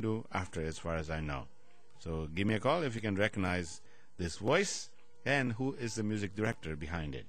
do after, as far as I know. So give me a call if you can recognize this voice and who is the music director behind it.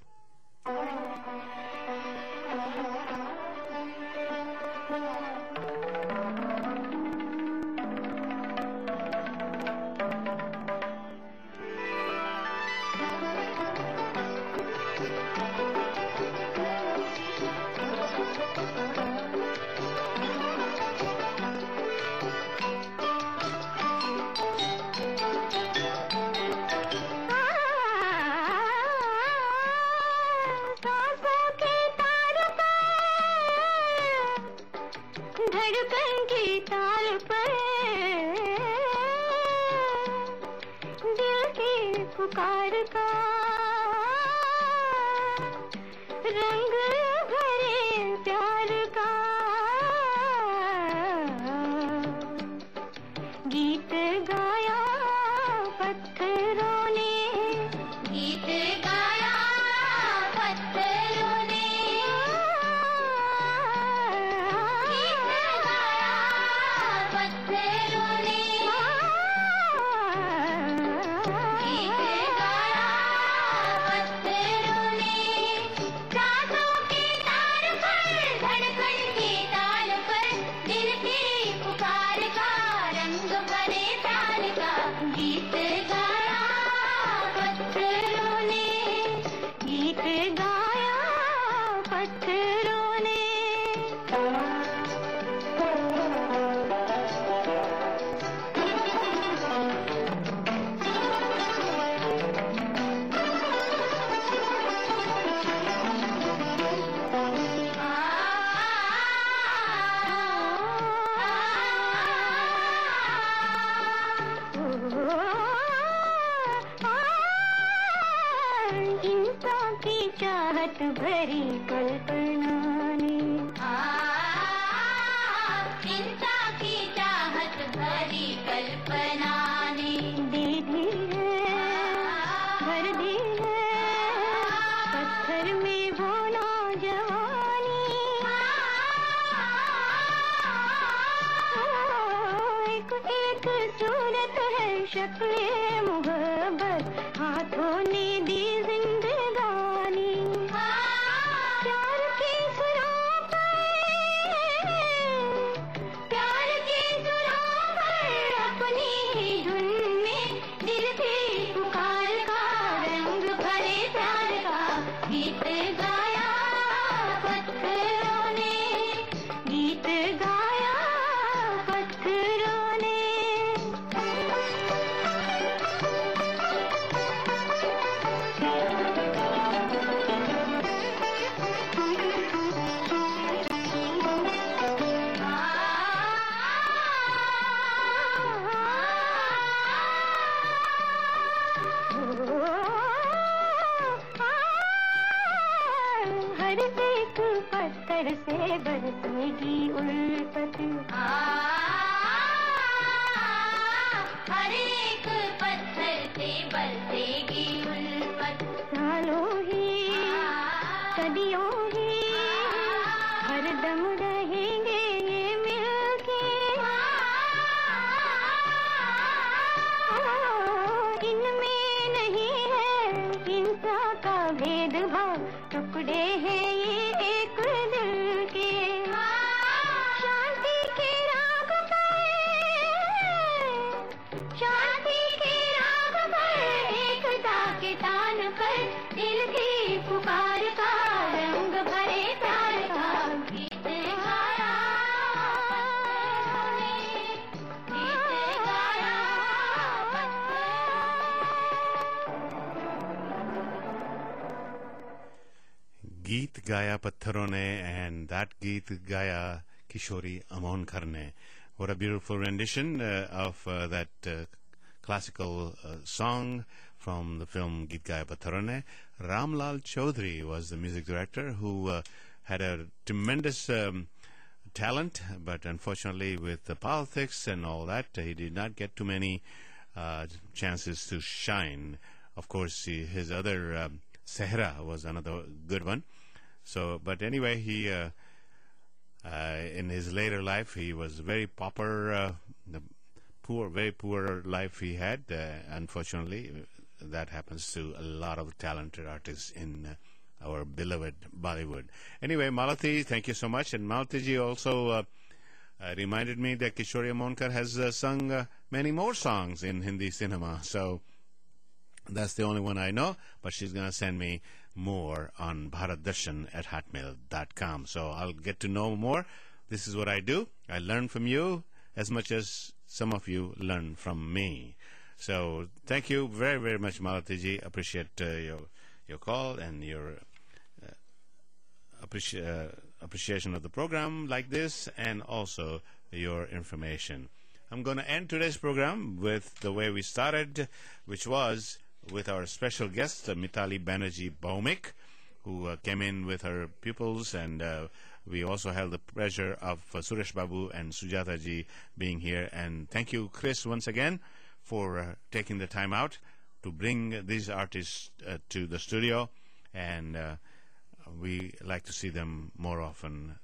गीत Gaya पत्थरों and that गीत Gaya Kishori Amonkar ne. What a beautiful rendition uh, of uh, that uh, classical song from the film Git Gaya Patharane. Ramlal Chaudhary was the music director who had a tremendous um, talent, but unfortunately, with the politics and all that, he did not get too many chances to shine. Of course, his other um, Sehra was another good one. So, but anyway, he uh, uh, in his later life he was very pauper, uh, the poor, very poor life he had. Uh, unfortunately, uh, that happens to a lot of talented artists in our beloved Bollywood. Anyway, Malati, thank you so much, and Malteji also. Uh, reminded me that Kishore Monkar has uh, sung uh, many more songs in Hindi cinema. So that's the only one I know, but she's going to send me more on bharatdarshan at hotmail.com. So I'll get to know more. This is what I do. I learn from you as much as some of you learn from me. So thank you very, very much, Malatiji. Appreciate uh, your your call and your uh, appreci- uh, appreciation of the program like this, and also your information. I'm going to end today's program with the way we started, which was with our special guest, uh, Mitali Banerjee Baumik, who uh, came in with her pupils, and uh, we also had the pleasure of Suresh Babu and Sujata ji being here. And thank you, Chris, once again for taking the time out to bring these artists to the studio, and we like to see them more often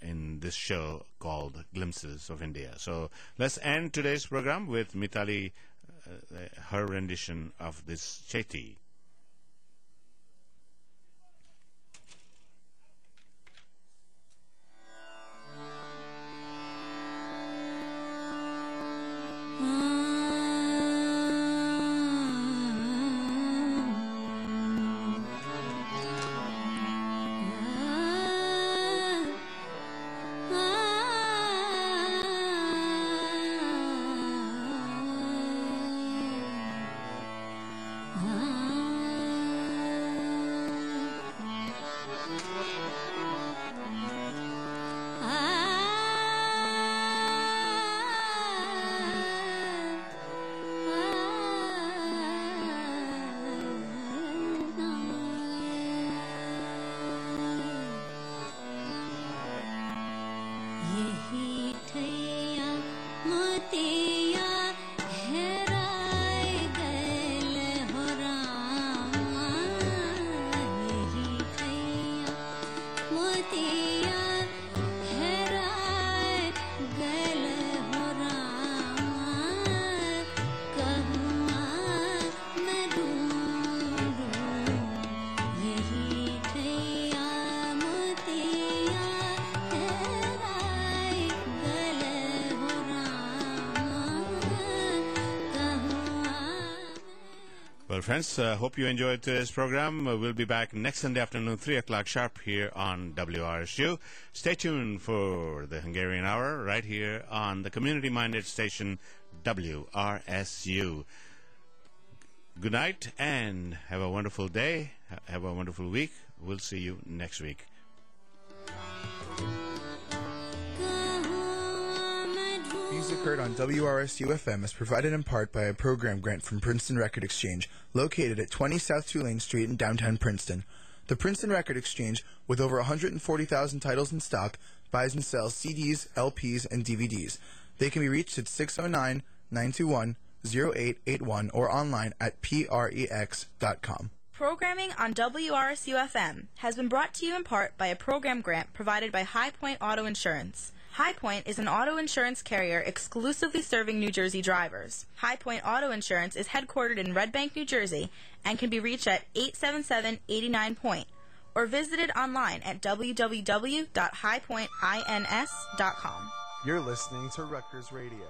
in this show called Glimpses of India. So let's end today's program with Mitali, Uh, her rendition of this Cheti. यही mm. Friends, uh, hope you enjoyed today's program. Uh, we'll be back next Sunday afternoon, 3 o'clock sharp here on WRSU. Stay tuned for the Hungarian Hour right here on the community minded station WRSU. Good night and have a wonderful day. Have a wonderful week. We'll see you next week. Music heard on WRSU FM is provided in part by a program grant from Princeton Record Exchange, located at 20 South Tulane Street in downtown Princeton. The Princeton Record Exchange, with over 140,000 titles in stock, buys and sells CDs, LPs, and DVDs. They can be reached at 609 921 0881 or online at prex.com. Programming on WRSU FM has been brought to you in part by a program grant provided by High Point Auto Insurance. High Point is an auto insurance carrier exclusively serving New Jersey drivers. High Point Auto Insurance is headquartered in Red Bank, New Jersey, and can be reached at 877 89 Point or visited online at www.highpointins.com. You're listening to Rutgers Radio.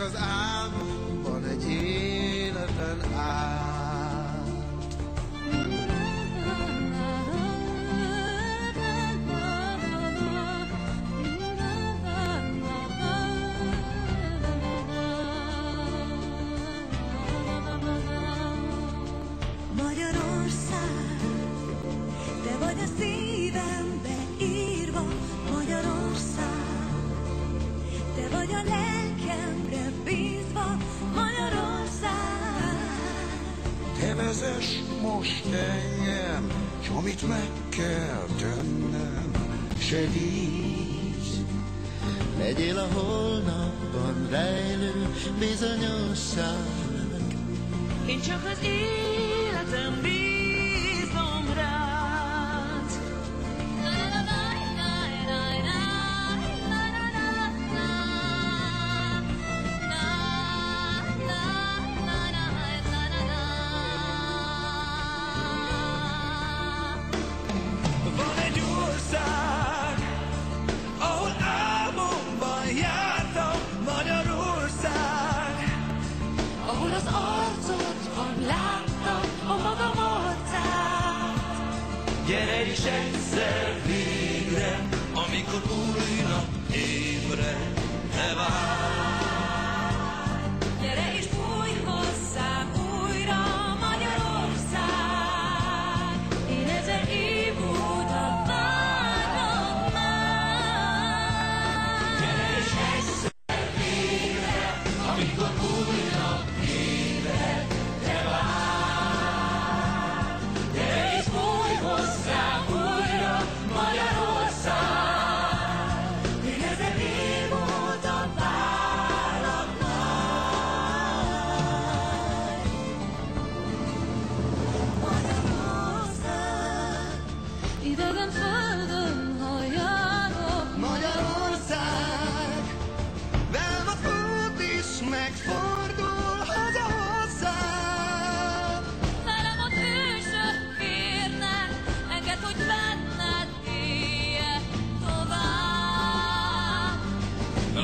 Hiszek az bizonyosság. Én csak az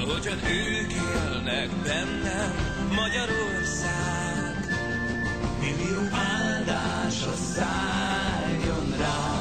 Ahogyan ők élnek bennem, Magyarország. Millió áldása szálljon rá.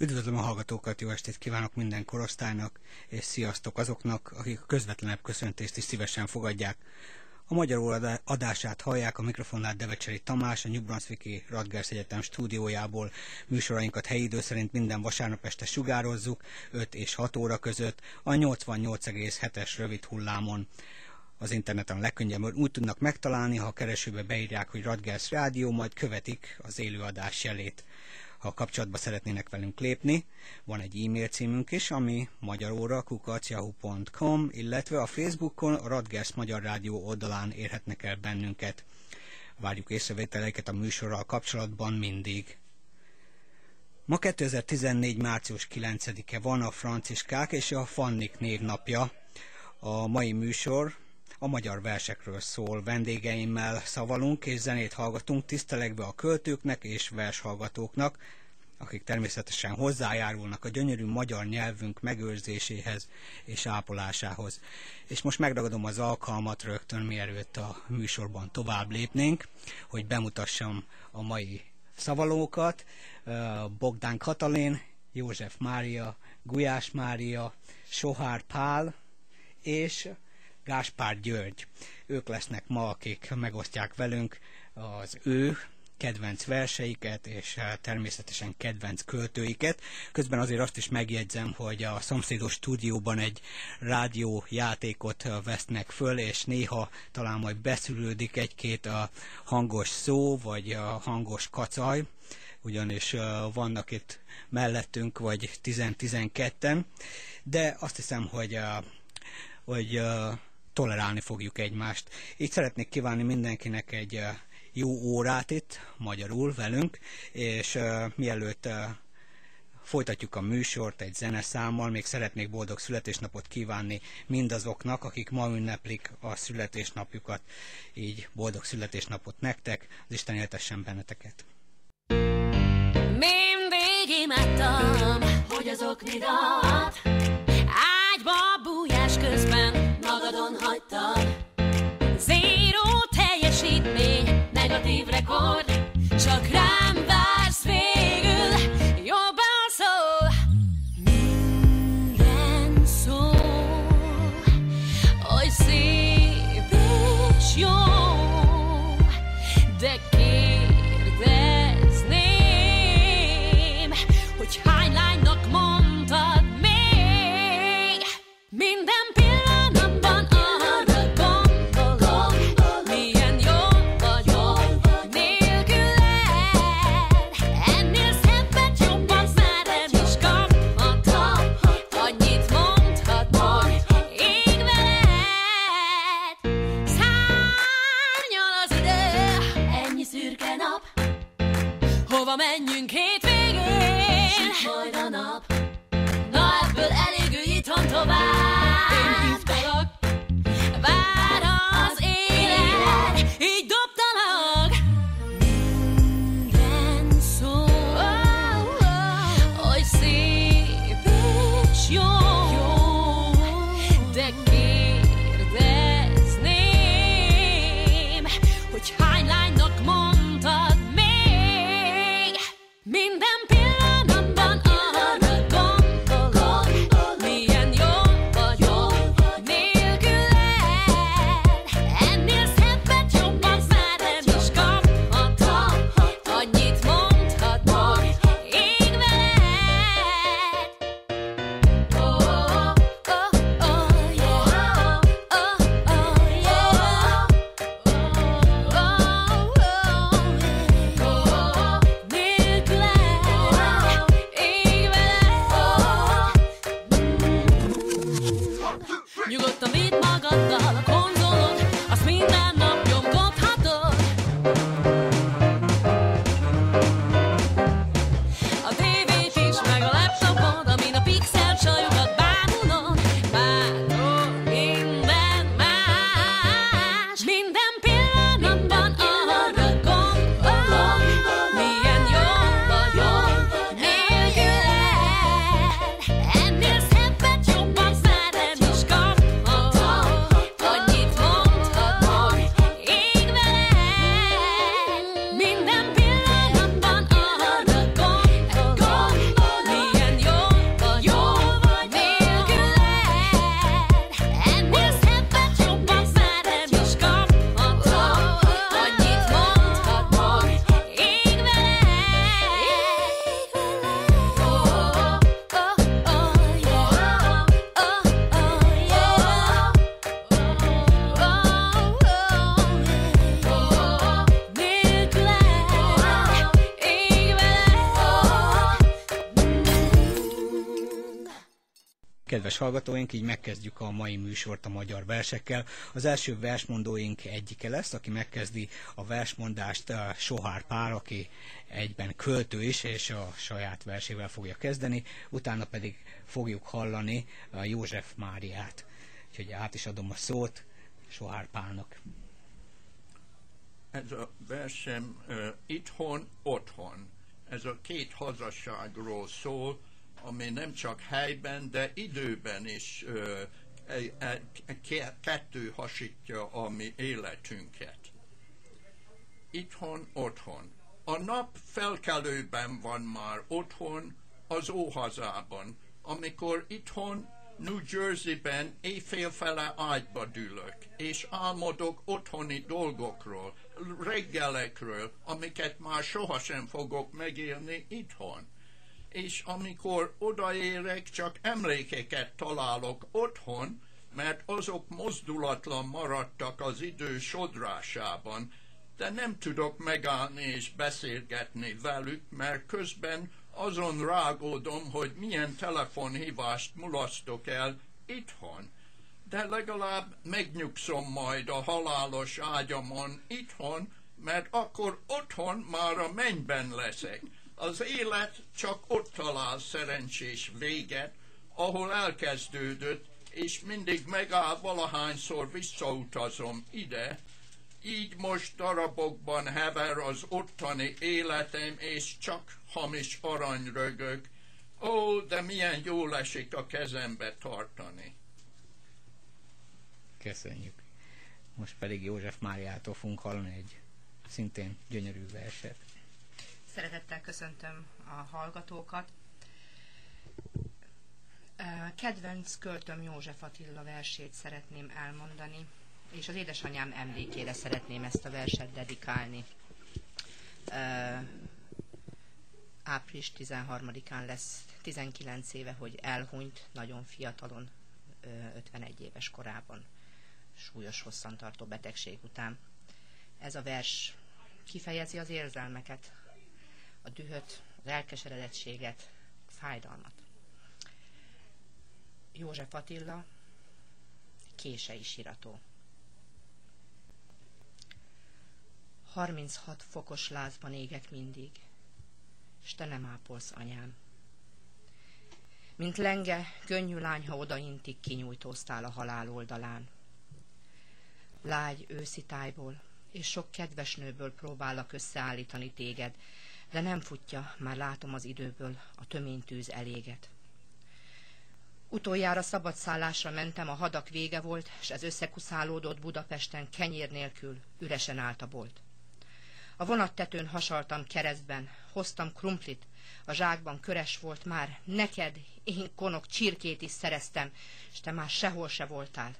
Üdvözlöm a hallgatókat, jó estét kívánok minden korosztálynak, és sziasztok azoknak, akik a közvetlenebb köszöntést is szívesen fogadják. A magyar adását hallják a mikrofonnál Devecseri Tamás, a New Brunswicki Radgers Egyetem stúdiójából. Műsorainkat helyi idő szerint minden vasárnap este sugározzuk, 5 és 6 óra között, a 88,7-es rövid hullámon. Az interneten legkönnyebben úgy tudnak megtalálni, ha a keresőbe beírják, hogy Radgers Rádió, majd követik az élőadás jelét ha kapcsolatba szeretnének velünk lépni. Van egy e-mail címünk is, ami magyaróra kukacjahu.com, illetve a Facebookon a Radgers Magyar Rádió oldalán érhetnek el bennünket. Várjuk észrevételeiket a műsorral kapcsolatban mindig. Ma 2014. március 9-e van a franciskák és a Fannik névnapja. A mai műsor a magyar versekről szól. Vendégeimmel szavalunk és zenét hallgatunk, tisztelegve a költőknek és vershallgatóknak, akik természetesen hozzájárulnak a gyönyörű magyar nyelvünk megőrzéséhez és ápolásához. És most megragadom az alkalmat rögtön, mielőtt a műsorban tovább lépnénk, hogy bemutassam a mai szavalókat, Bogdán Katalin, József Mária, Gulyás Mária, Sohár Pál és Gáspár György. Ők lesznek ma, akik megosztják velünk az ő kedvenc verseiket, és eh, természetesen kedvenc költőiket. Közben azért azt is megjegyzem, hogy a szomszédos stúdióban egy rádiójátékot eh, vesznek föl, és néha talán majd beszülődik egy-két a hangos szó, vagy a hangos kacaj, ugyanis eh, vannak itt mellettünk, vagy 10-12-en, de azt hiszem, hogy, hogy tolerálni fogjuk egymást. Így szeretnék kívánni mindenkinek egy jó órát itt, magyarul velünk, és uh, mielőtt uh, folytatjuk a műsort egy zeneszámmal, még szeretnék boldog születésnapot kívánni mindazoknak, akik ma ünneplik a születésnapjukat, így boldog születésnapot nektek, az Isten éltessen benneteket. Mindig imádtam, hogy az oknidat ágyba magadon hagytad. Zéró teljesítmény, negatív rekord, csak rám Man, you can. Kedves hallgatóink, így megkezdjük a mai műsort a magyar versekkel. Az első versmondóink egyike lesz, aki megkezdi a versmondást a Sohár Pál, aki egyben költő is, és a saját versével fogja kezdeni, utána pedig fogjuk hallani a József Máriát. Úgyhogy át is adom a szót Sohár Pálnak. Ez a versem uh, itthon, otthon. Ez a két hazasságról szól, ami nem csak helyben, de időben is kettő hasítja a mi életünket. Itthon, otthon. A nap felkelőben van már otthon, az óhazában, amikor itthon New Jerseyben éjfélfele ágyba dülök, és álmodok otthoni dolgokról, reggelekről, amiket már sohasem fogok megélni itthon. És amikor odaérek, csak emlékeket találok otthon, mert azok mozdulatlan maradtak az idő sodrásában, de nem tudok megállni és beszélgetni velük, mert közben azon rágódom, hogy milyen telefonhívást mulasztok el itthon. De legalább megnyugszom majd a halálos ágyamon itthon, mert akkor otthon már a mennyben leszek. Az élet csak ott talál szerencsés véget, ahol elkezdődött, és mindig megáll valahányszor visszautazom ide, így most darabokban hever az ottani életem, és csak hamis arany rögök. Ó, de milyen jól esik a kezembe tartani. Köszönjük. Most pedig József Máriától fogunk hallani egy szintén gyönyörű verset. Szeretettel köszöntöm a hallgatókat. Kedvenc költöm József Attila versét szeretném elmondani, és az édesanyám emlékére szeretném ezt a verset dedikálni. Április 13-án lesz 19 éve, hogy elhunyt nagyon fiatalon, 51 éves korában, súlyos hosszantartó betegség után. Ez a vers kifejezi az érzelmeket, a dühöt, az elkeseredettséget, a fájdalmat. József Attila, kései sirató. 36 fokos lázban égek mindig, s te nem ápolsz, anyám. Mint lenge, könnyű lány, ha odaintik, kinyújtóztál a halál oldalán. Lágy őszi tájból, és sok kedves nőből próbálok összeállítani téged, de nem futja, már látom az időből, a töménytűz eléget. Utoljára szabadszállásra mentem, a hadak vége volt, és ez összekuszálódott Budapesten kenyér nélkül, üresen állt a bolt. A vonattetőn hasaltam keresztben, hoztam krumplit, a zsákban köres volt már, neked, én konok csirkét is szereztem, és te már sehol se voltál.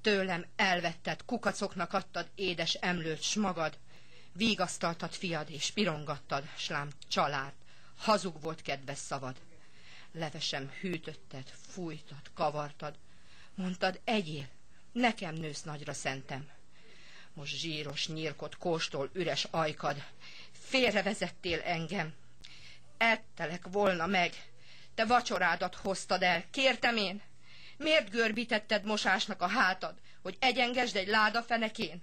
Tőlem elvetted, kukacoknak adtad édes emlőt, s magad, Vígasztaltad fiad, és pirongattad, slám család. Hazug volt kedves szavad. Levesem hűtötted, fújtad, kavartad. Mondtad, egyél, nekem nősz nagyra szentem. Most zsíros nyírkot kóstol üres ajkad. Félrevezettél engem. Ettelek volna meg. Te vacsorádat hoztad el. Kértem én? Miért görbítetted mosásnak a hátad, hogy egyengesd egy láda fenekén?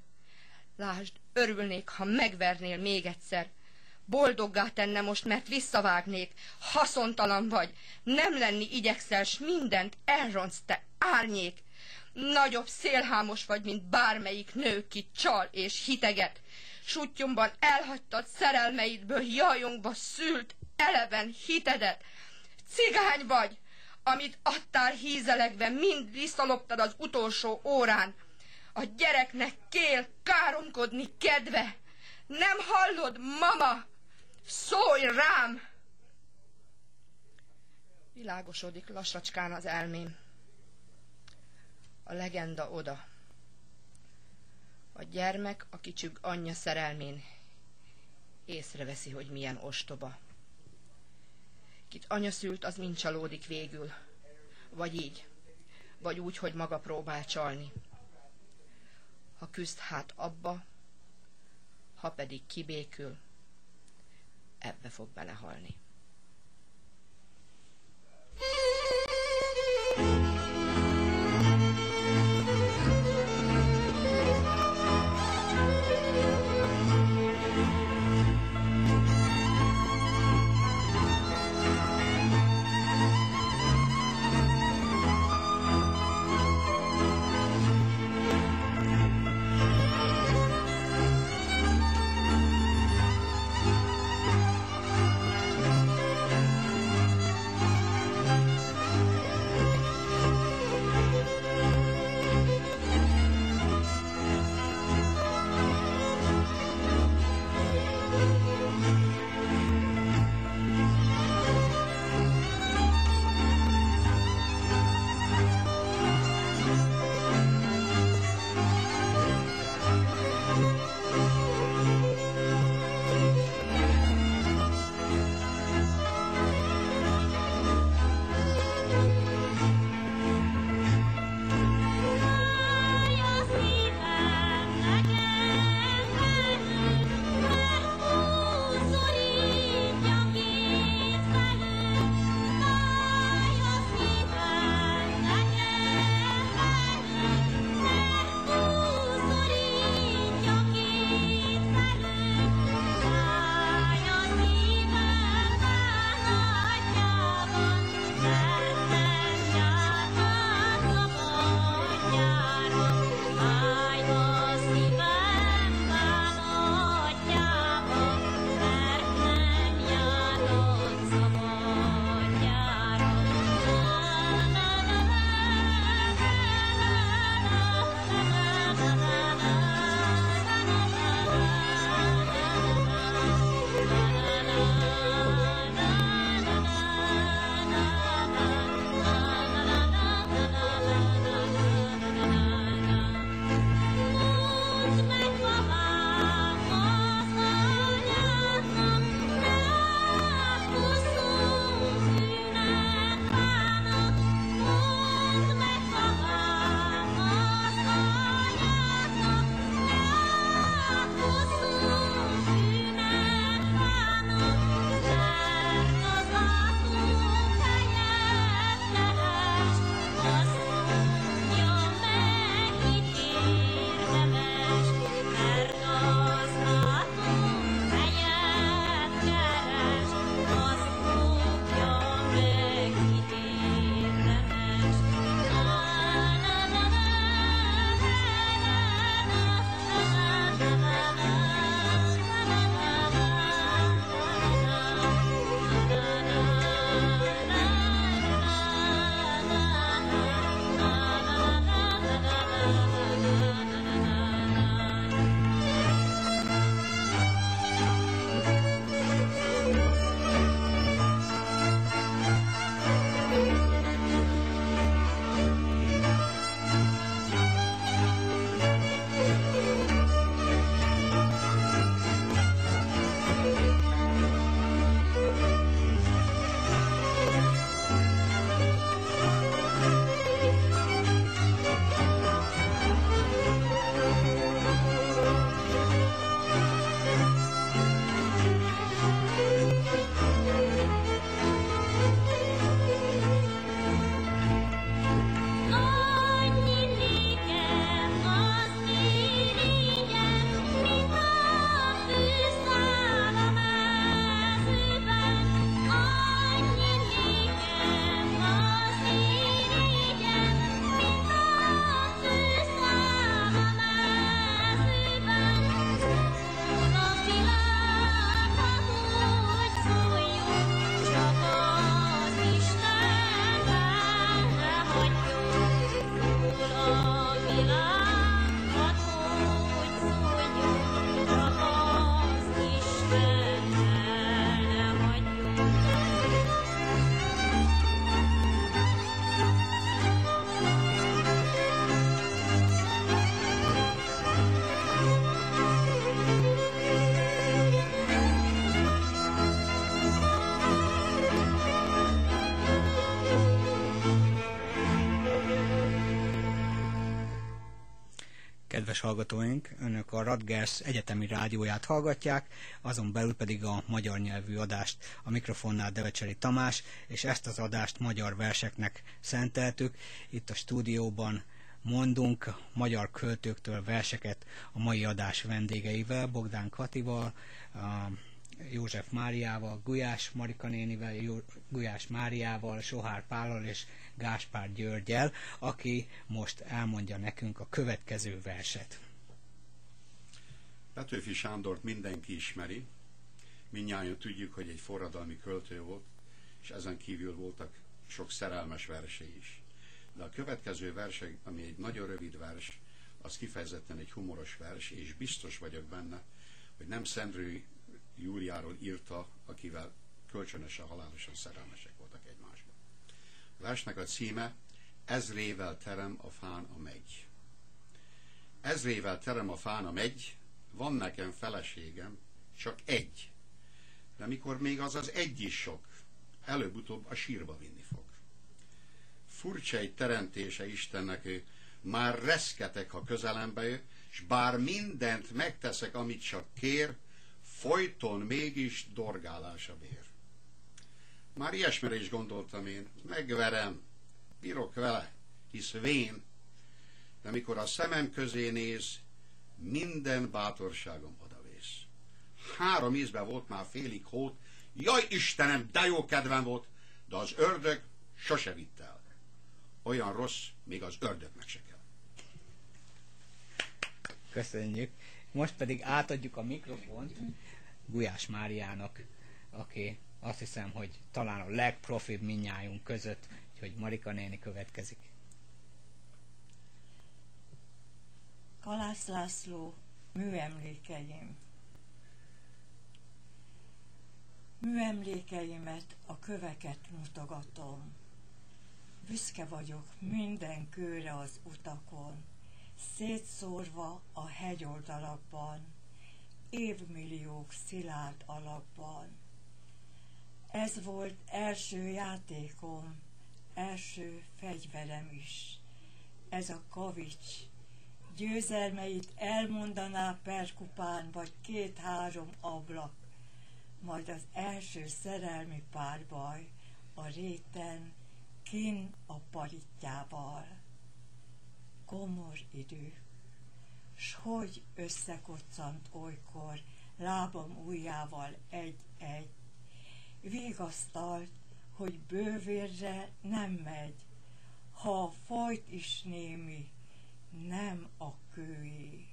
Lásd, örülnék, ha megvernél még egyszer. Boldoggá tenne most, mert visszavágnék. Haszontalan vagy. Nem lenni igyekszel, s mindent elronsz, te árnyék. Nagyobb szélhámos vagy, mint bármelyik nő, ki csal és hiteget. Sutyomban elhagytad szerelmeidből jajongva szült eleven hitedet. Cigány vagy, amit adtál hízelegve, mind visszaloptad az utolsó órán. A gyereknek kél káromkodni kedve. Nem hallod, mama? Szólj rám! Világosodik lassacskán az elmém. A legenda oda. A gyermek a kicsüg anyja szerelmén észreveszi, hogy milyen ostoba. Kit anya szült, az mind csalódik végül. Vagy így, vagy úgy, hogy maga próbál csalni. Ha küzd hát abba, ha pedig kibékül, ebbe fog belehalni. Hallgatóink, önök a Radgers egyetemi rádióját hallgatják, azon belül pedig a magyar nyelvű adást a mikrofonnál Devecseri Tamás, és ezt az adást magyar verseknek szenteltük. Itt a stúdióban mondunk magyar költőktől verseket a mai adás vendégeivel, Bogdán Katival, József Máriával, Gulyás Marika nénivel, Gulyás Máriával, Sohár Pállal és Gáspár Györgyel, aki most elmondja nekünk a következő verset. Petőfi Sándort mindenki ismeri, mindnyáján tudjuk, hogy egy forradalmi költő volt, és ezen kívül voltak sok szerelmes versei is. De a következő vers, ami egy nagyon rövid vers, az kifejezetten egy humoros vers, és biztos vagyok benne, hogy nem Szendrő Júliáról írta, akivel kölcsönösen halálosan szerelmesek versnek a címe Ezrével terem a fán a megy. Ezrével terem a fán a megy, van nekem feleségem, csak egy. De mikor még az az egy is sok, előbb-utóbb a sírba vinni fog. Furcsa egy teremtése Istennek ő, már reszketek, ha közelembe jö, és bár mindent megteszek, amit csak kér, folyton mégis dorgálás a. Már ilyesmire is gondoltam én, megverem, bírok vele, hisz vén, de mikor a szemem közé néz, minden bátorságom odavész. Három ízben volt már félig hót, jaj Istenem, de jó kedvem volt, de az ördög sose vitt el. Olyan rossz, még az ördögnek se kell. Köszönjük. Most pedig átadjuk a mikrofont Gulyás Máriának, aki azt hiszem, hogy talán a legprofibb minnyájunk között, hogy Marika néni következik. Kalász László, műemlékeim. Műemlékeimet a köveket mutogatom. Büszke vagyok minden kőre az utakon, szétszórva a hegyoldalakban, évmilliók szilárd alapban. Ez volt első játékom, első fegyverem is. Ez a kavics, győzelmeit elmondaná perkupán, vagy két-három ablak, majd az első szerelmi párbaj a réten, kin a paritjával. Komor idő, s hogy összekoccant olykor lábam ujjával egy-egy, vigasztalt, hogy bővérre nem megy, ha a folyt is némi, nem a kőé.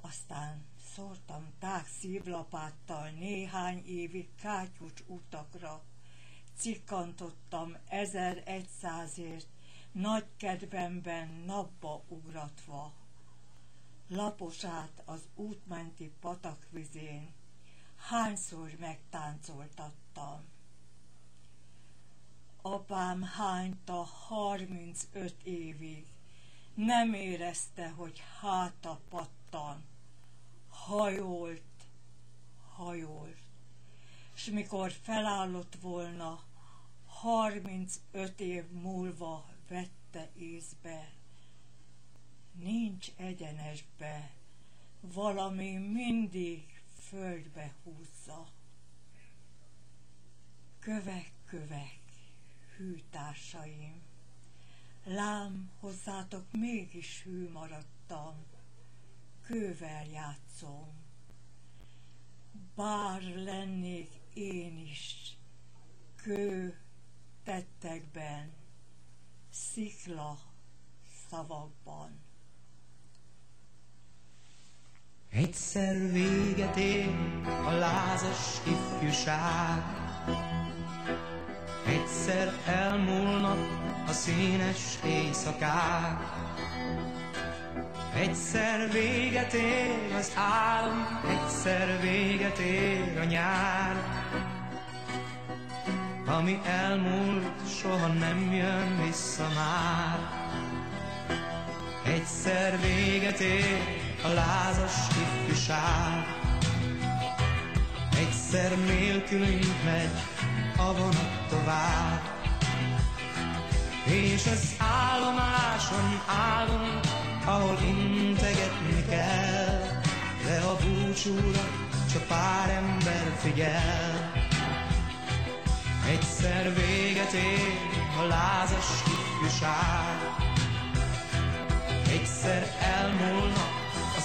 Aztán szórtam tág szívlapáttal néhány évig kátyucs utakra, cikkantottam ezer egyszázért, nagy kedvemben napba ugratva. Laposát az útmenti patakvizén, hányszor megtáncoltattam. Apám hányta harmincöt évig, nem érezte, hogy háta pattan. Hajolt, hajolt, s mikor felállott volna, harmincöt év múlva vette észbe. Nincs egyenesbe, valami mindig földbe húzza. Kövek, kövek, hű társaim, lám hozzátok mégis hű maradtam, kővel játszom. Bár lennék én is, kő tettekben, szikla szavakban. Egyszer véget ér a lázas ifjúság, Egyszer elmúlnak a színes éjszakák, Egyszer véget ér az álom, egyszer véget ér a nyár, Ami elmúlt, soha nem jön vissza már. Egyszer véget ér a lázas ifjúság, Egyszer nélkülünk megy a vonat tovább, És az állomáson állunk, ahol integetni kell, de a búcsúra csak pár ember figyel. Egyszer véget ér a lázas ifjúság,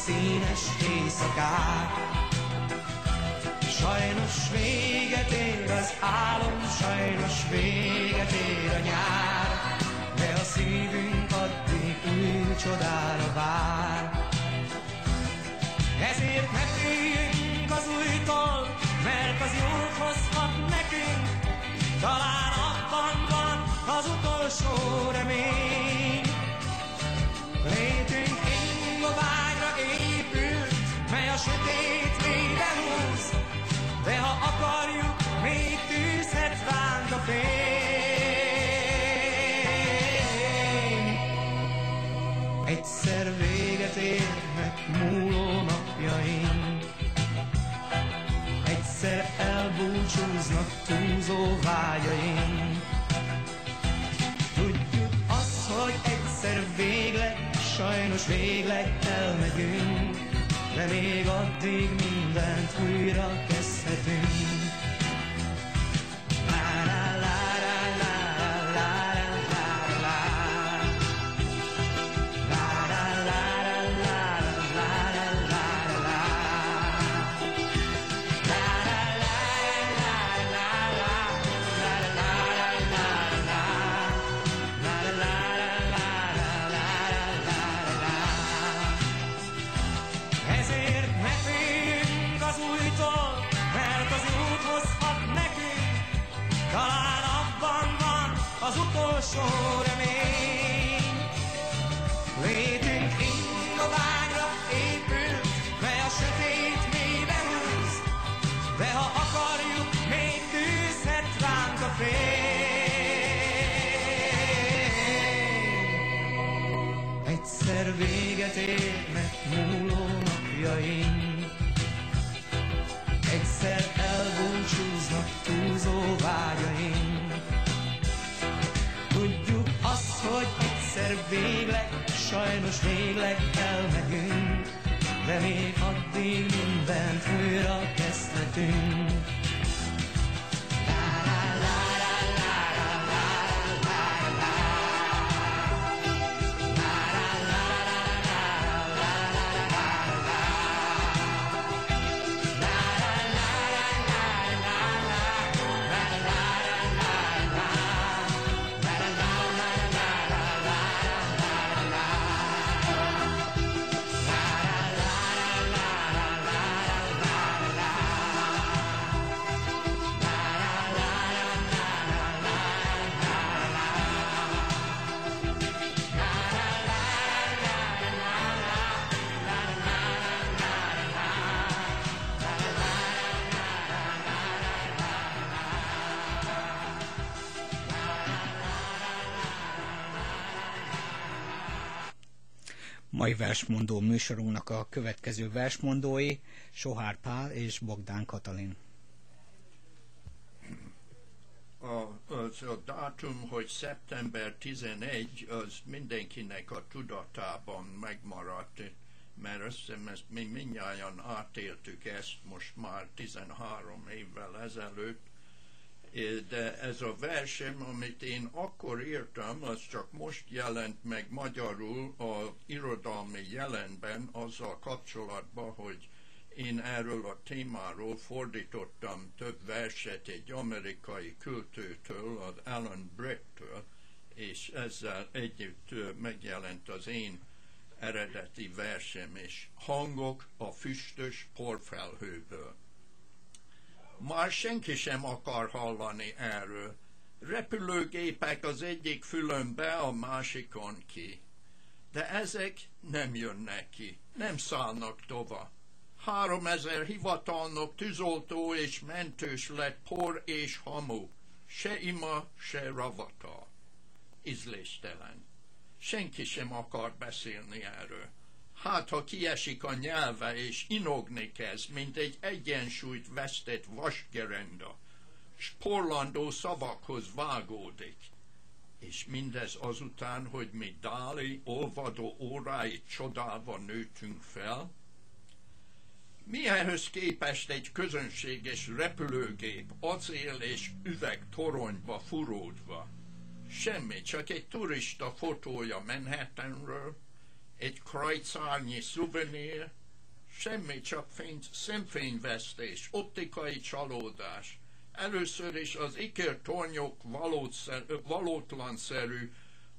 színes éjszakák. Sajnos véget ér az álom, sajnos véget ér a nyár, de a szívünk addig új csodára vár. Túlzó vágyaink. Tudjuk azt, hogy egyszer végleg, sajnos végleg elmegyünk, de még addig mindent újra kezdhetünk. Egyszer elbúcsúznak túlzó vágyaink. Tudjuk azt, hogy egyszer végleg, sajnos végleg elmegyünk, de még addig mindent újra kezdhetünk. Versmondó műsorunknak a következő versmondói Sohár Pál és Bogdán Katalin. a, az a dátum, hogy szeptember 11, az mindenkinek a tudatában megmaradt, mert azt hiszem, ezt mi mindnyáján átéltük ezt most már 13 évvel ezelőtt, de ez a versem, amit én akkor írtam, az csak most jelent meg magyarul a irodalmi jelenben azzal kapcsolatban, hogy én erről a témáról fordítottam több verset egy amerikai költőtől, az Alan Brett-től, és ezzel együtt megjelent az én eredeti versem is. Hangok a füstös porfelhőből. Már senki sem akar hallani erről. Repülőgépek az egyik fülönbe, a másikon ki. De ezek nem jönnek ki, nem szállnak tova. Három ezer hivatalnok, tűzoltó és mentős lett por és hamu. Se ima, se ravata. Ízléstelen. Senki sem akar beszélni erről. Hát, ha kiesik a nyelve és inogni kezd, mint egy egyensúlyt vesztett vasgerenda, s porlandó szavakhoz vágódik. És mindez azután, hogy mi Dáli olvadó óráit csodálva nőttünk fel, Milyenhöz képest egy közönséges repülőgép acél és üveg toronyba furódva? Semmi, csak egy turista fotója Manhattanről, egy krajcárnyi szuvenír, semmi, csak fény, szemfényvesztés, optikai csalódás. Először is az ikertornyok valótlanszerű,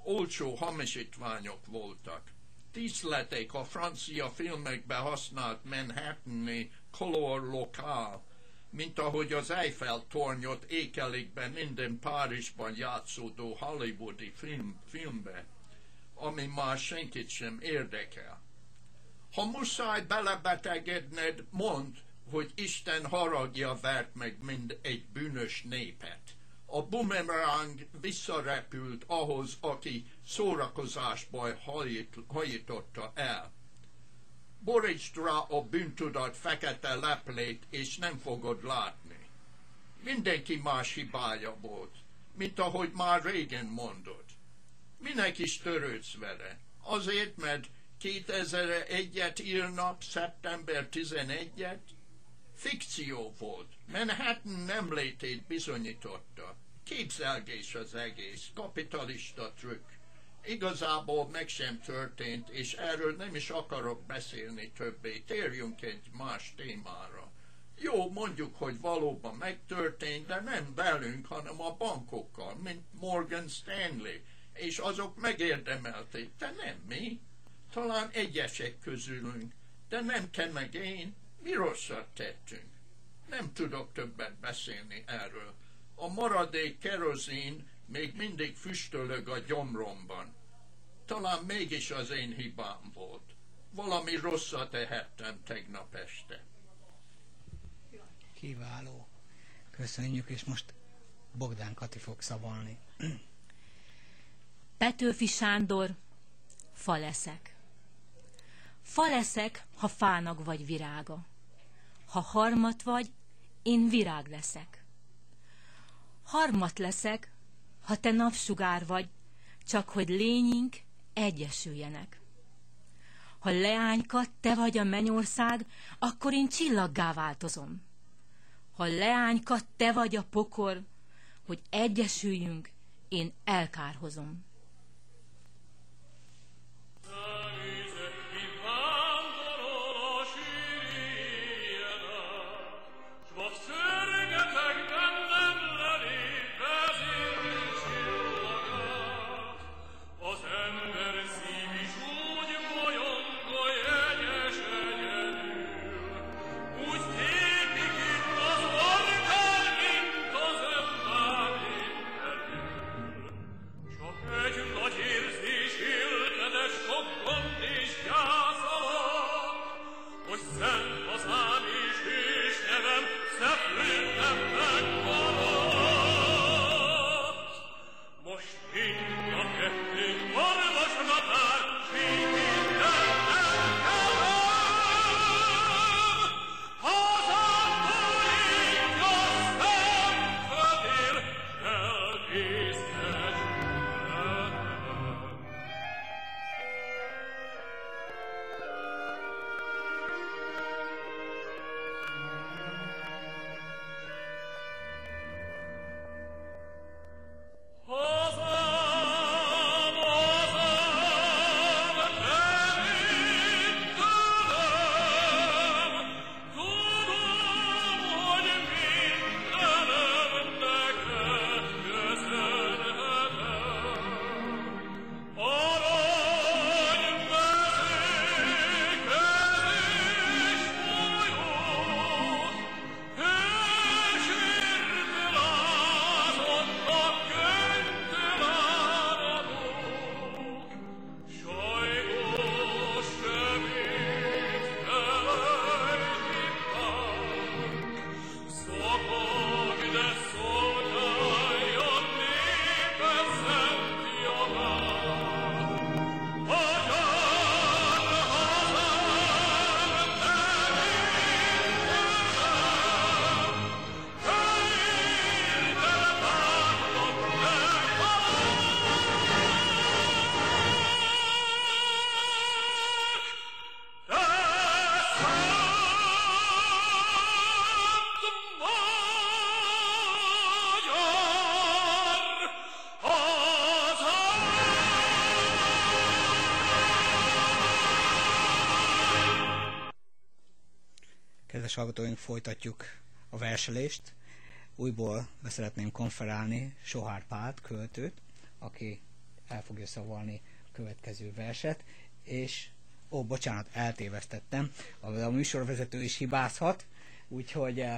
olcsó hamisítványok voltak díszletek a francia filmekben használt Manhattani color lokál, mint ahogy az Eiffel tornyot ékelik be minden Párizsban játszódó hollywoodi film, filmbe, ami már senkit sem érdekel. Ha muszáj belebetegedned, mond, hogy Isten haragja vert meg mind egy bűnös népet a bumerang visszarepült ahhoz, aki szórakozásba hajít, hajította el. Borítsd rá a bűntudat fekete leplét, és nem fogod látni. Mindenki más hibája volt, mint ahogy már régen mondod. Minek is törődsz vele? Azért, mert 2001-et írnak, szeptember 11-et? Fikció volt. Manhattan nem létét bizonyította. Képzelgés az egész, kapitalista trükk. Igazából meg sem történt, és erről nem is akarok beszélni többé. Térjünk egy más témára. Jó, mondjuk, hogy valóban megtörtént, de nem velünk, hanem a bankokkal, mint Morgan Stanley, és azok megérdemelték, de nem mi. Talán egyesek közülünk, de nem te meg én. Mi rosszat tettünk? Nem tudok többet beszélni erről. A maradék kerozin még mindig füstölög a gyomromban. Talán mégis az én hibám volt. Valami rosszat tehettem tegnap este. Kiváló. Köszönjük, és most Bogdán Kati fog szavalni. Petőfi Sándor, fa leszek. Ha fának vagy virága. Ha harmat vagy, én virág leszek. Harmat leszek, ha te napsugár vagy, csak hogy lényink egyesüljenek. Ha leányka, te vagy a mennyország, akkor én csillaggá változom. Ha leányka, te vagy a pokor, hogy egyesüljünk, én elkárhozom. Kedves hallgatóink, folytatjuk a verselést. Újból beszeretném konferálni Sohár Pált, költőt, aki el fogja szavalni a következő verset, és ó, bocsánat, eltévesztettem, a, műsorvezető is hibázhat, úgyhogy uh,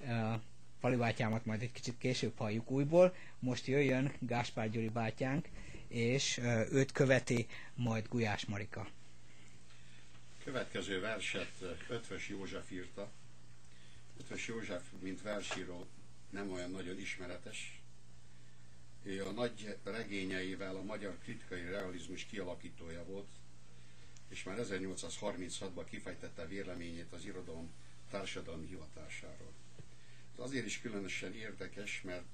uh, Pali bátyámat majd egy kicsit később halljuk újból. Most jöjjön Gáspár Gyuri bátyánk, és uh, őt követi majd Gulyás Marika. Következő verset Ötvös József írta. Ötvös József, mint versíró, nem olyan nagyon ismeretes. Ő a nagy regényeivel a magyar kritikai realizmus kialakítója volt, és már 1836-ban kifejtette véleményét az irodalom társadalmi hivatásáról. Ez azért is különösen érdekes, mert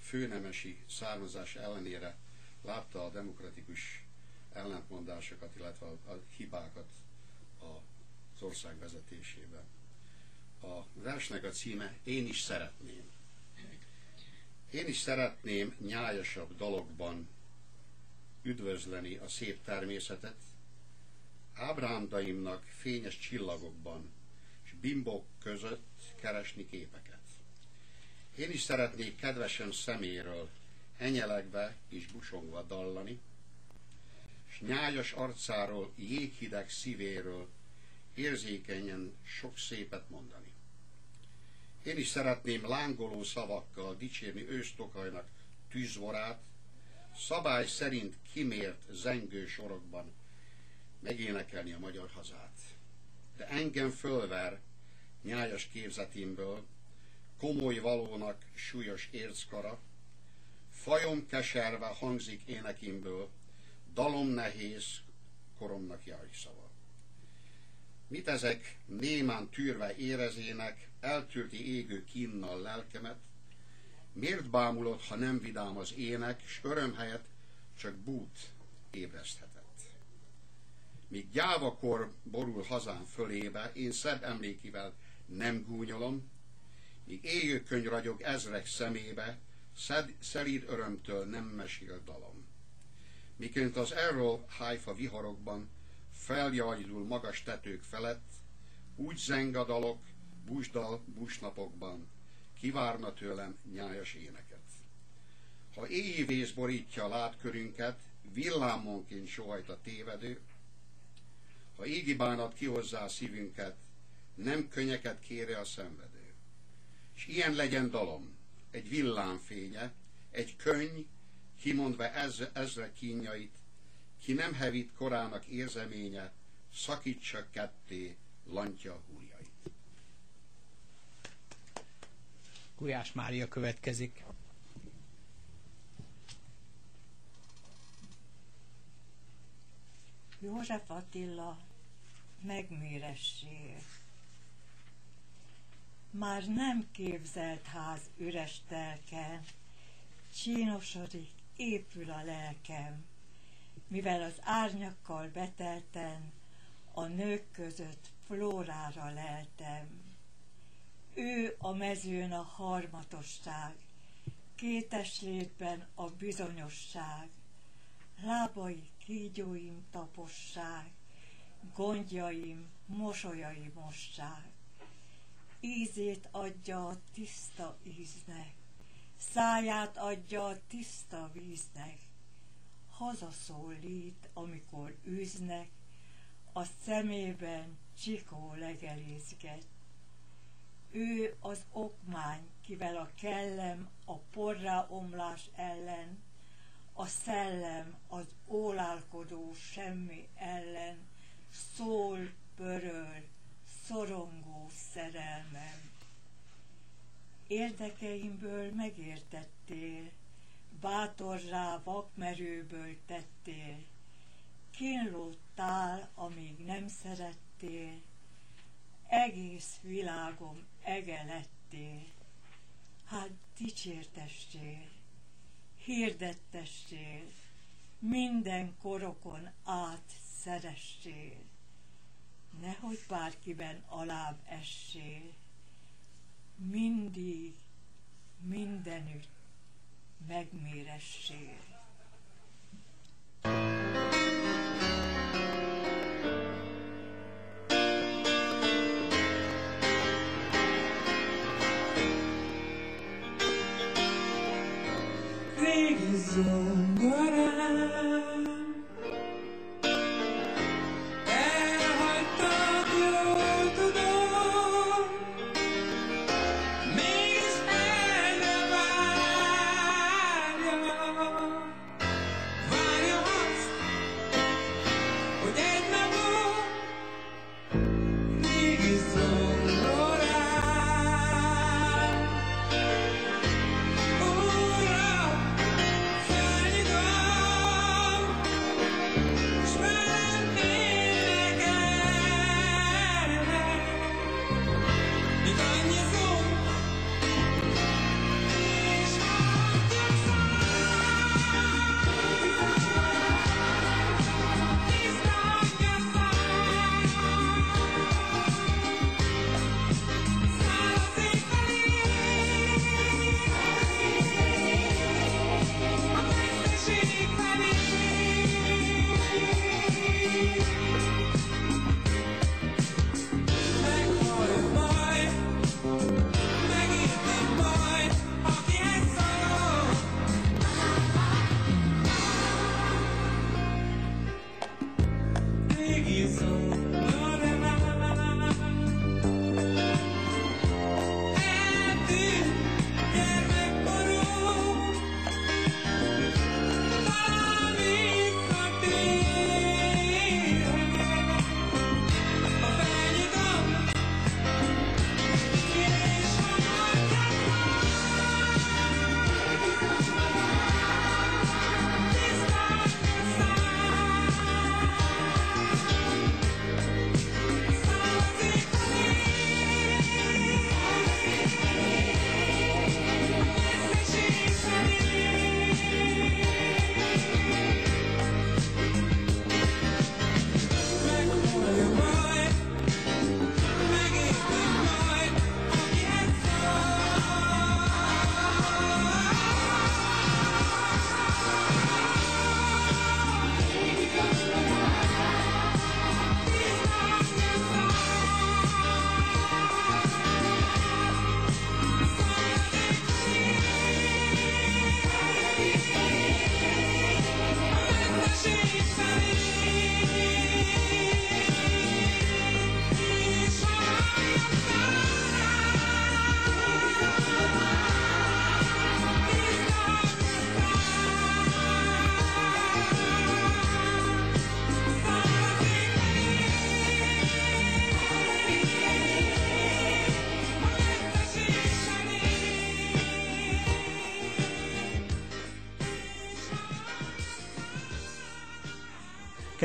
főnemesi származás ellenére látta a demokratikus ellentmondásokat, illetve a hibákat az ország vezetésében. A versnek a címe Én is szeretném. Én is szeretném nyájasabb dalokban üdvözleni a szép természetet, ábrándaimnak fényes csillagokban és bimbok között keresni képeket. Én is szeretnék kedvesem szeméről enyelegve és busongva dallani, és nyájas arcáról, jéghideg szívéről érzékenyen sok szépet mondani. Én is szeretném lángoló szavakkal dicsérni őstokajnak tűzvorát, szabály szerint kimért zengő sorokban megénekelni a magyar hazát. De engem fölver nyájas képzetimből, komoly valónak súlyos érckara, fajom keserve hangzik énekimből, dalom nehéz, koromnak jajszava. Mit ezek némán tűrve érezének, eltűrti égő kínnal lelkemet, miért bámulod, ha nem vidám az ének, s öröm helyett csak bút ébreszthetett. Míg gyávakor borul hazám fölébe, én szebb emlékivel nem gúnyolom, míg éjőkönyv ragyog ezrek szemébe, szed, szelíd örömtől nem mesél dalom. Miként az erről hájfa viharokban feljajdul magas tetők felett, úgy zeng a dalok, búsdal búsnapokban, kivárna tőlem nyájas éneket. Ha éjjé vész borítja a látkörünket, villámonként sohajt a tévedő, ha égi bánat kihozzá a szívünket, nem könnyeket kére a szenvedő. És ilyen legyen dalom, egy villámfénye, egy könny, kimondva ez, ezre kínjait, ki nem hevít korának érzeménye, szakítsa ketté lantja húrjait. Gulyás Mária következik. József Attila megméressél. Már nem képzelt ház üres telken, csínosodik, épül a lelkem, mivel az árnyakkal betelten a nők között flórára leltem. Ő a mezőn a harmatosság, kétes létben a bizonyosság, lábai kígyóim taposság, gondjaim, mosolyai mosság. Ízét adja a tiszta íznek, száját adja a tiszta víznek, hazaszólít, amikor űznek, a szemében csikó legelizget. Ő az okmány, kivel a kellem a porrá omlás ellen, a szellem az ólálkodó semmi ellen, szól, pöröl, szorongó szerelmem. Érdekeimből megértettél, bátorrá vakmerőből tettél, kínlódtál, amíg nem szerettél, egész világom ege lettél. Hát dicsértessél, hirdettessél, minden korokon át szeressél, nehogy bárkiben alább essél, mindig, mindenütt megméressél. Zongorán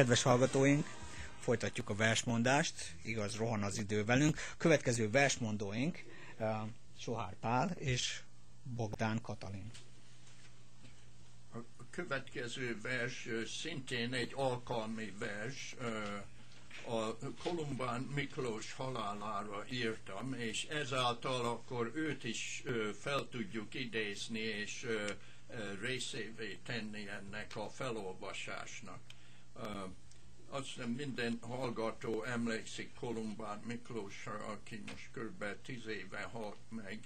Kedves hallgatóink, folytatjuk a versmondást, igaz, rohan az idő velünk. Következő versmondóink uh, Sohár Pál és Bogdán Katalin. A következő vers ö, szintén egy alkalmi vers, ö, a Kolumbán Miklós halálára írtam, és ezáltal akkor őt is fel tudjuk idézni, és részévé tenni ennek a felolvasásnak. Azt hiszem minden hallgató emlékszik Kolumbán Miklósra, aki most kb. tíz éve halt meg,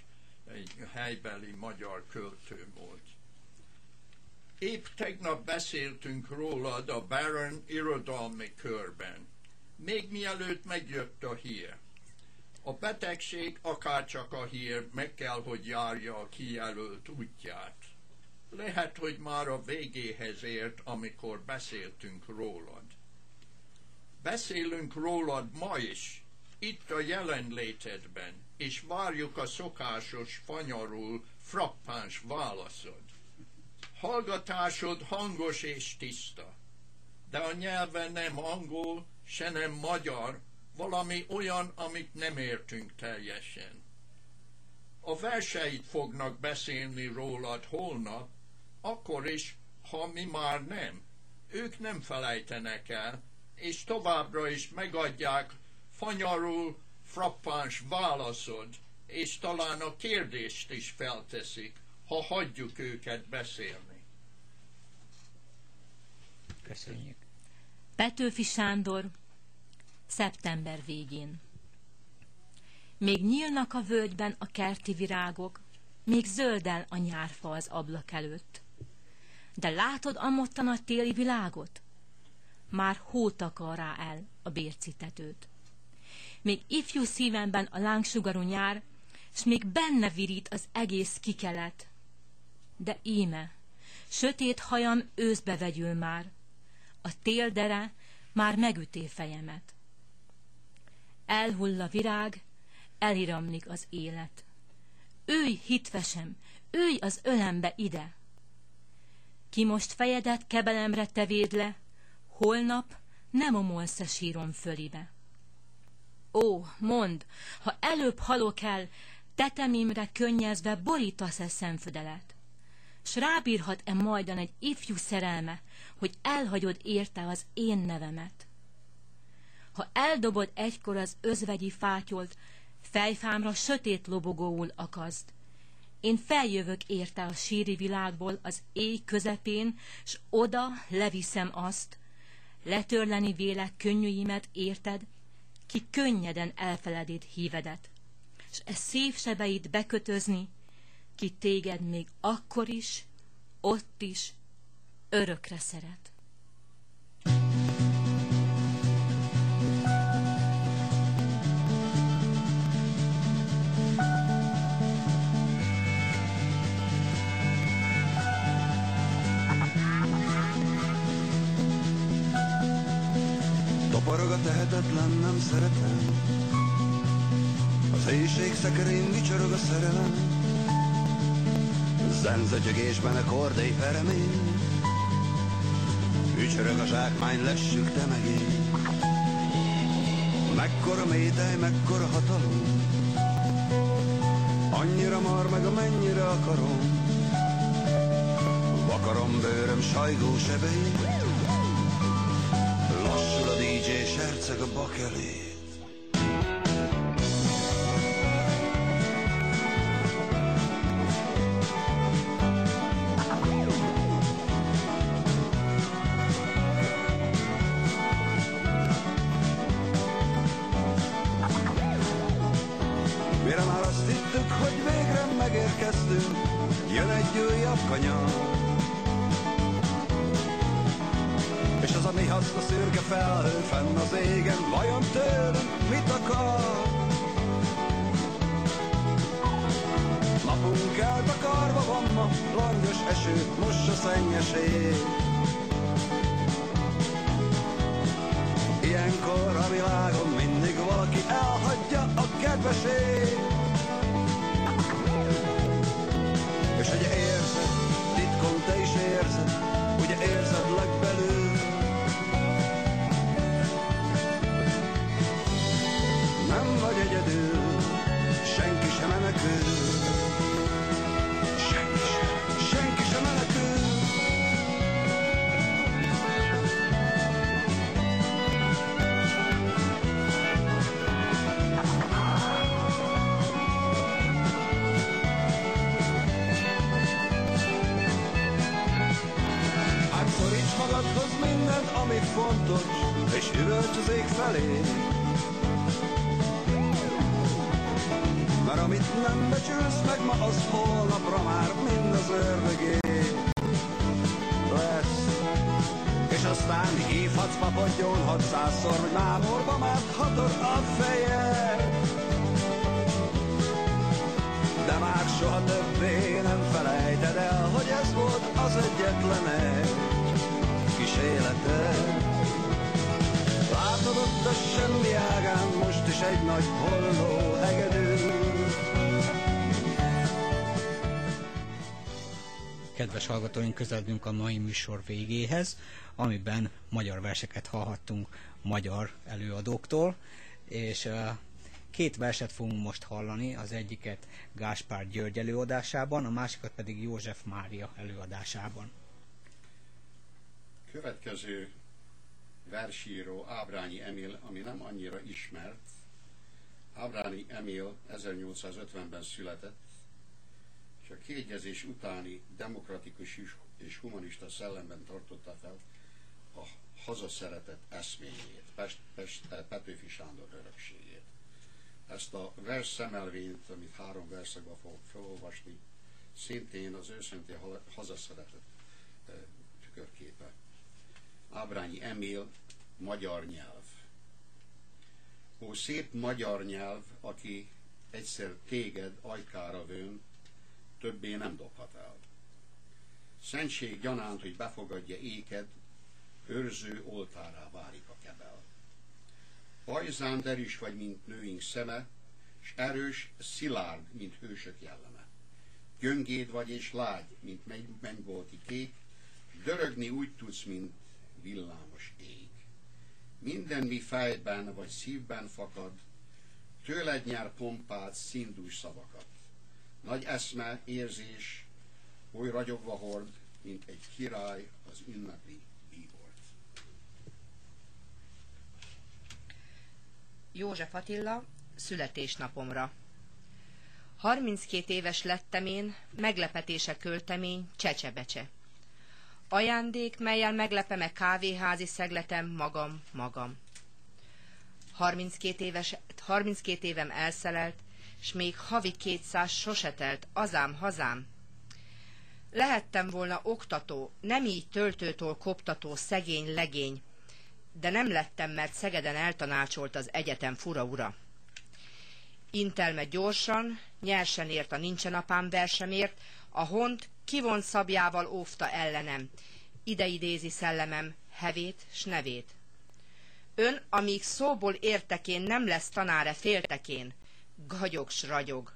egy helybeli magyar költő volt. Épp tegnap beszéltünk rólad a Baron irodalmi körben, még mielőtt megjött a hír. A betegség, akárcsak a hír, meg kell, hogy járja a kijelölt útját. Lehet, hogy már a végéhez ért, amikor beszéltünk rólad. Beszélünk rólad ma is, itt a jelenlétedben, és várjuk a szokásos, fanyarul, frappáns válaszod. Hallgatásod hangos és tiszta, de a nyelven nem angol, se nem magyar, valami olyan, amit nem értünk teljesen. A verseid fognak beszélni rólad holnap, akkor is, ha mi már nem. Ők nem felejtenek el, és továbbra is megadják fanyarul, frappáns válaszod, és talán a kérdést is felteszik, ha hagyjuk őket beszélni. Köszönjük. Petőfi Sándor, szeptember végén. Még nyílnak a völgyben a kerti virágok, még zöldel a nyárfa az ablak előtt. De látod amottan a téli világot? Már hó takarrá el a bércitetőt. Még ifjú szívemben a lángsugarú nyár, s még benne virít az egész kikelet. De íme, sötét hajam őszbe vegyül már, a téldere már megüté fejemet. Elhull a virág, eliramlik az élet. Őj hitvesem, őj az ölembe ide. Ki most fejedet kebelemre tevéd le, holnap nem omolsz a sírom fölibe. Ó, mond, ha előbb halok el, tetemimre könnyezve borítasz-e szemfödelet? S rábírhat-e majdan egy ifjú szerelme, hogy elhagyod érte az én nevemet? Ha eldobod egykor az özvegyi fátyolt, fejfámra sötét lobogóul akazd. Én feljövök érte a síri világból az éj közepén, s oda leviszem azt, letörleni vélek könnyűimet érted, ki könnyeden elfeledít hívedet, s e szív sebeit bekötözni, ki téged még akkor is, ott is, örökre szeret. Toporog a tehetetlen, nem szeretem. Az éjség szekerén vicsorog a szerelem. Zenzötyögésben a kordély peremény Ücsörög a zsákmány, lessük te meg én Mekkora métej, mekkora hatalom. Annyira mar meg, amennyire akarom. Vakarom bőröm, sajgó sebei serceg a ég felé. Mert amit nem becsülsz meg ma, az holnapra már mind az ördögé lesz. És aztán hívhatsz papot, gyónhatsz százszor, hogy mámorba máthatod a fejed. De már soha többé nem felejted el, hogy ez volt az egyetlen egy kis életed. Látod ott a semmi ágán most is egy nagy holló hegedű. Kedves hallgatóink, közeledünk a mai műsor végéhez, amiben magyar verseket hallhattunk magyar előadóktól, és uh, két verset fogunk most hallani, az egyiket Gáspár György előadásában, a másikat pedig József Mária előadásában. Következő versíró Ábrányi Emil, ami nem annyira ismert. Ábrányi Emil 1850-ben született, és a kiegyezés utáni demokratikus és- humanista szellemben tartotta fel a hazaszeretet eszményét, Pest, Pest, eh, Petőfi Sándor örökségét. Ezt a vers szemelvényt, amit három verszakban fogok felolvasni, szintén az őszintén ha- hazaszeretet eh, tükörképe. Ábrányi Emil, magyar nyelv. Ó, szép magyar nyelv, aki egyszer téged ajkára vőn, többé nem dobhat el. Szentség gyanánt, hogy befogadja éked, őrző oltárá válik a kebel. Pajzán derűs vagy, mint nőink szeme, s erős, szilárd, mint hősök jelleme. Gyöngéd vagy és lágy, mint menny- mennybolti kék, dörögni úgy tudsz, mint villámos ég. Minden mi fejben vagy szívben fakad, tőled nyár pompát, szindús szavakat. Nagy eszme, érzés, oly ragyogva hord, mint egy király az ünnepli bíbort. József Attila, születésnapomra. 32 éves lettem én, meglepetése költemény, csecsebecse. Ajándék, melyel meglepem-e kávéházi szegletem magam, magam. 32, éves, 32 évem elszelelt, s még havi 200 sose telt, azám, hazám. Lehettem volna oktató, nem így töltőtól koptató, szegény legény, de nem lettem, mert Szegeden eltanácsolt az egyetem fura ura. Intelme gyorsan, nyersen ért a nincsen apám versemért, a hont kivont szabjával óvta ellenem, ide idézi szellemem hevét s nevét. Ön, amíg szóból értekén nem lesz tanára féltekén, gagyog s ragyog.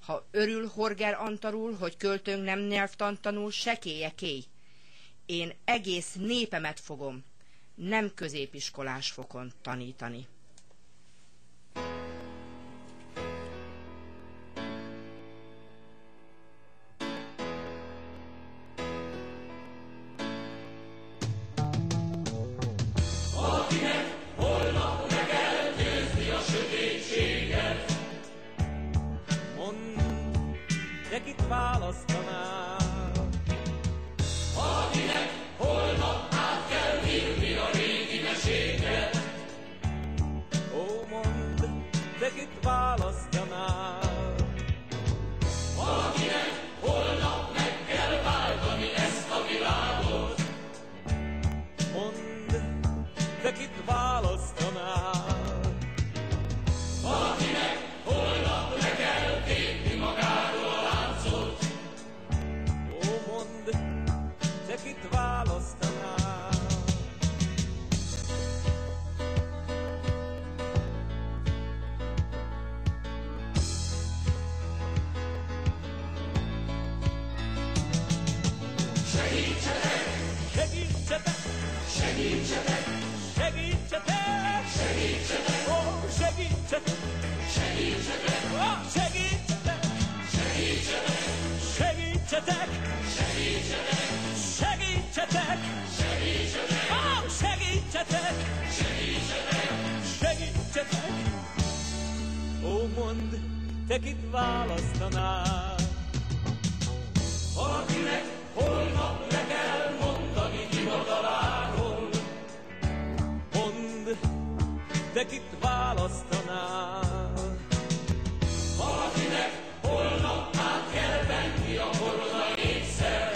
Ha örül Horger Antarul, hogy költőnk nem nyelvtan tanul, sekéje kéj. Én egész népemet fogom, nem középiskolás fokon tanítani. Segítsetek, Segítsetek! segítsetek, Ó, segítsetek! segítsetek, Ó, segítsetek! segítsetek, Segítsetek! segítsetek, Segítsetek! segítsetek, Ó, segítsetek! segítsetek, Segítsetek! Ó, mondd, te kit választanál? akinek holnap le kell mondani hivatalosan, de kit választanál? Valakinek holnap át kell venni a korona ékszer.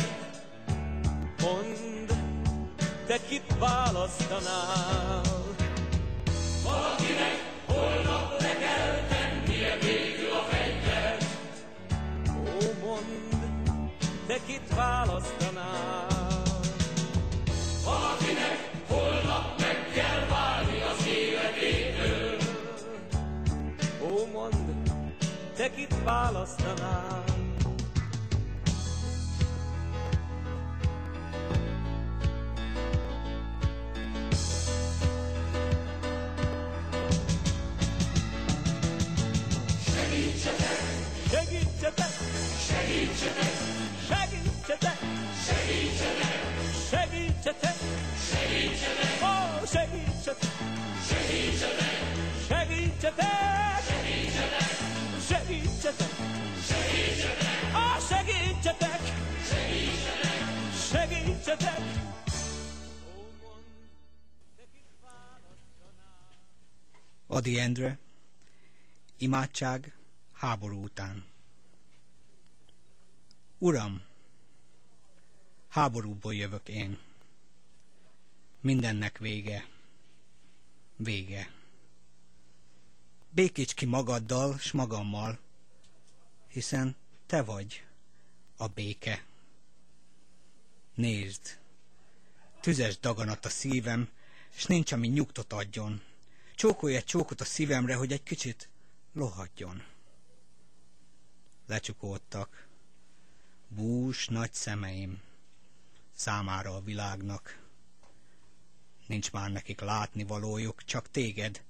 Mondd, de kit választanál? Valakinek holnap le kell tennie végül a fegyvert. Ó, mondd, de kit választanál? Te kit választanál? Segítsetek! Segítsetek! Segítsetek! Segítsetek! Segítsetek! Segítsetek! Segítsetek! Ó! Segítsetek! Segítsetek! Segítsetek! Segítsetek! Segítsetek! Adi Endre, imádság háború után. Uram, háborúból jövök én. Mindennek vége. Vége. Békíts ki magaddal, s magammal, hiszen te vagy a béke. Nézd, tüzes daganat a szívem, s nincs, ami nyugtot adjon. Csókolj egy csókot a szívemre, hogy egy kicsit lohadjon. Lecsukódtak, bús nagy szemeim számára a világnak. Nincs már nekik látni valójuk, csak téged,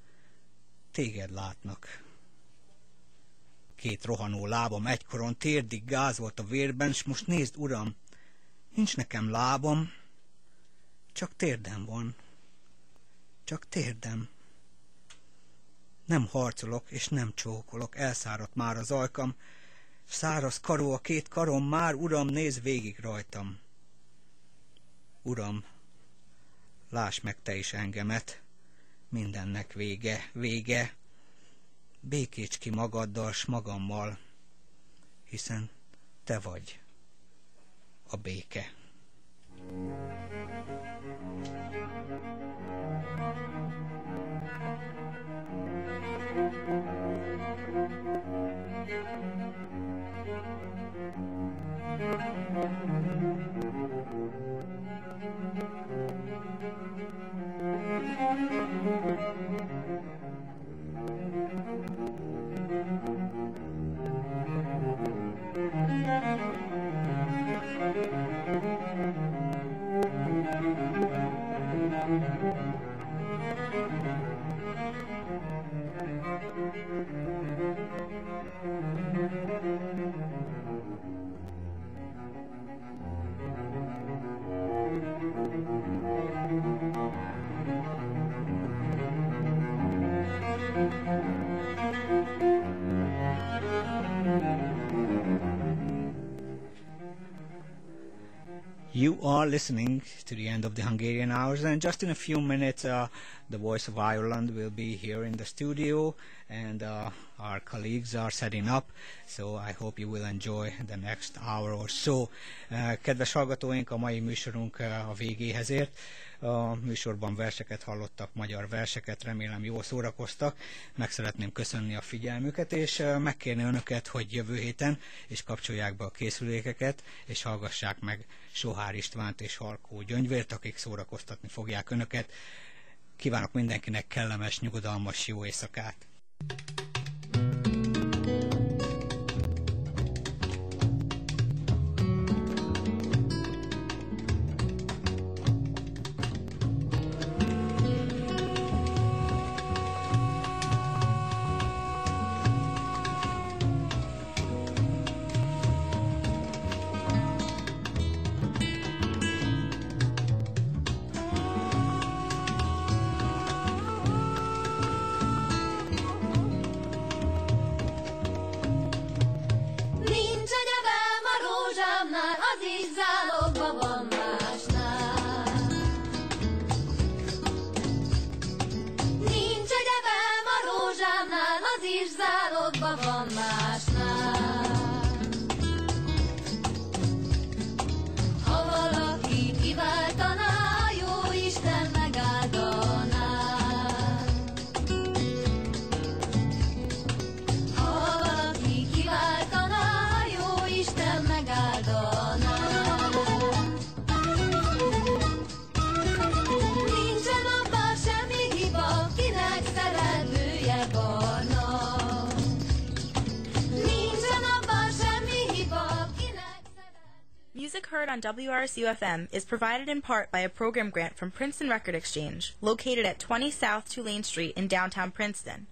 téged látnak. Két rohanó lábam egykoron térdig gázolt a vérben, s most nézd, uram, nincs nekem lábam, csak térdem van. Csak térdem. Nem harcolok, és nem csókolok, elszáradt már az ajkam, száraz karó a két karom, már, uram, néz végig rajtam. Uram, láss meg te is engemet, mindennek vége, vége, békíts ki magaddal, s magammal, hiszen te vagy a béke. You are listening to the end of the Hungarian hours, and just in a few minutes, uh, the Voice of Ireland will be here in the studio, and uh, our colleagues are setting up. So I hope you will enjoy the next hour or so. Uh, kedves hallgatóink, a mai műsorunk uh, a végéhez ért. A műsorban verseket hallottak, magyar verseket, remélem jól szórakoztak. Meg szeretném köszönni a figyelmüket, és megkérni önöket, hogy jövő héten és kapcsolják be a készülékeket, és hallgassák meg Sohár Istvánt és Halkó Gyöngyvért, akik szórakoztatni fogják önöket. Kívánok mindenkinek kellemes, nyugodalmas, jó éjszakát! On WRSU FM is provided in part by a program grant from Princeton Record Exchange, located at 20 South Tulane Street in downtown Princeton.